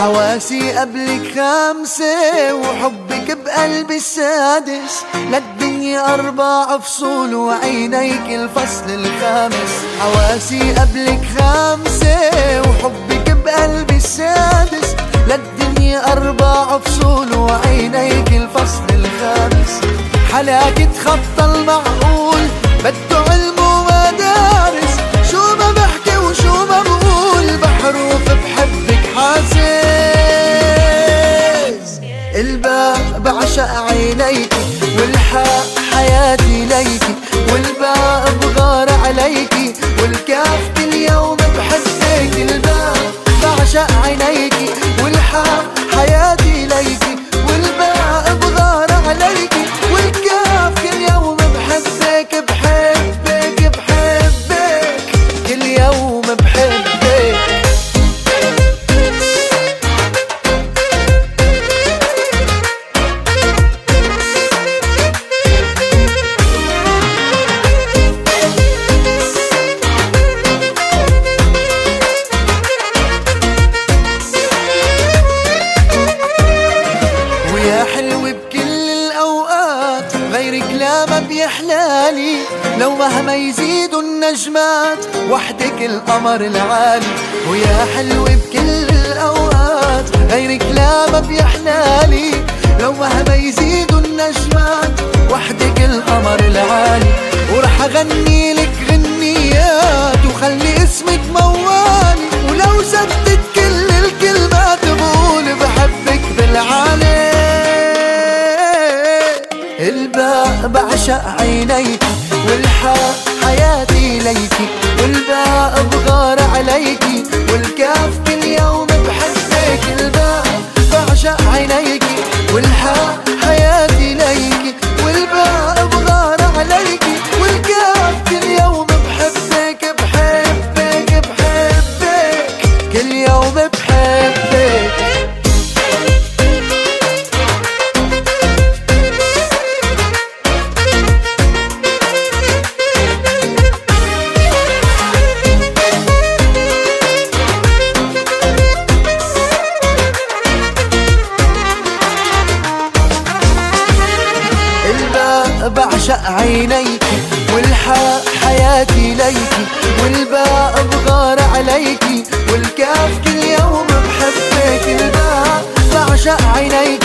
حواسي قبلك خمسة وحبك بقلبي السادس. للدنيا أربع فصول وعينيك الفصل الخامس. حواسي قبلك خمسة وحبك بقلبي السادس. للدنيا أربع فصول وعينيك الفصل الخامس. حلاك تخطى المعقول الباء بعشق عينيك والحاء حياتي ليكي والباء بغار عليكي والكاف كل يوم بحبك الباء بعشق عينيكي والحاء حياتي لو مهما يزيدوا النجمات وحدك القمر العالي. ويا حلو بكل الأوقات غيرك لا ما بيحلالي لو مهما يزيدوا النجمات وحدك القمر العالي. ورح أغني لك غنيات وخلي اسمك موالي. ولو زدت كل الكلمات بقول بحبك بالعالي. الباء بعشق عينيك والحاء حياتي ليكي والباء بغار عليكي والكاف كل يوم بحبك الباء بعشق عينيكي والحاء الباء بعشق عينيك والحاء حياتي ليكي والباء بغار عليكي والكاف كل يوم بحبك الباء بعشق عينيك